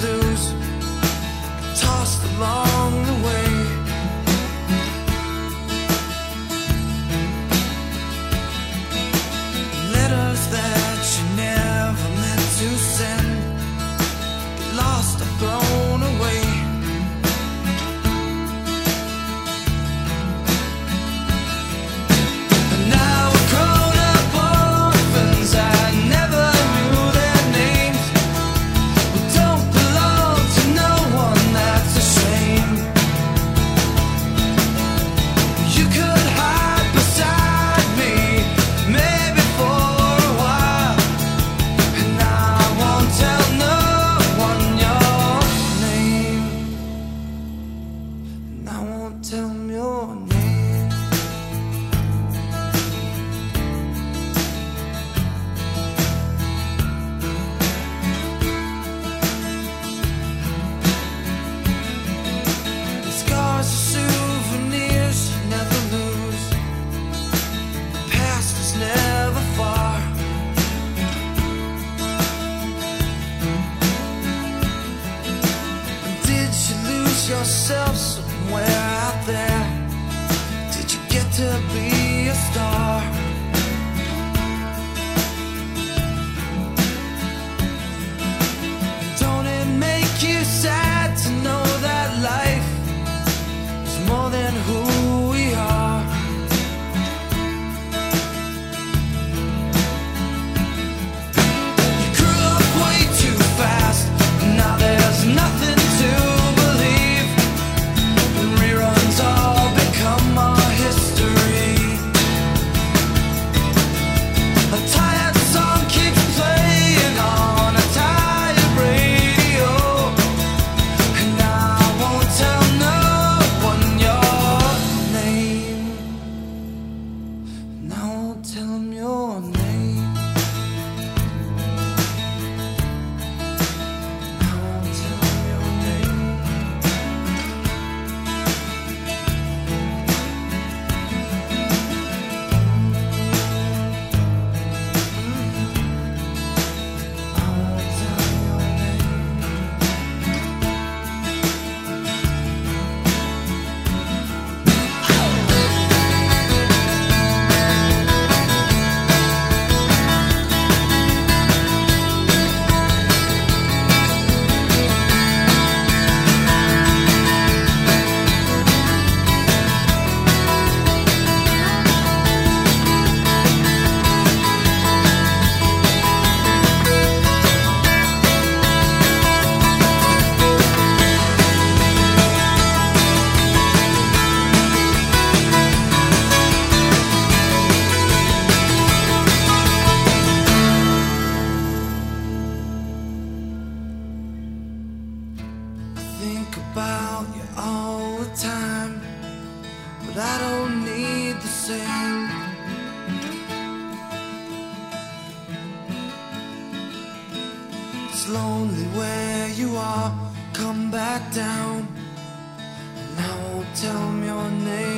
lose, tossed along the way. yourself somewhere out there? Did you get to? think about you all the time, but I don't need the same. It's lonely where you are, come back down, and I won't tell them your name.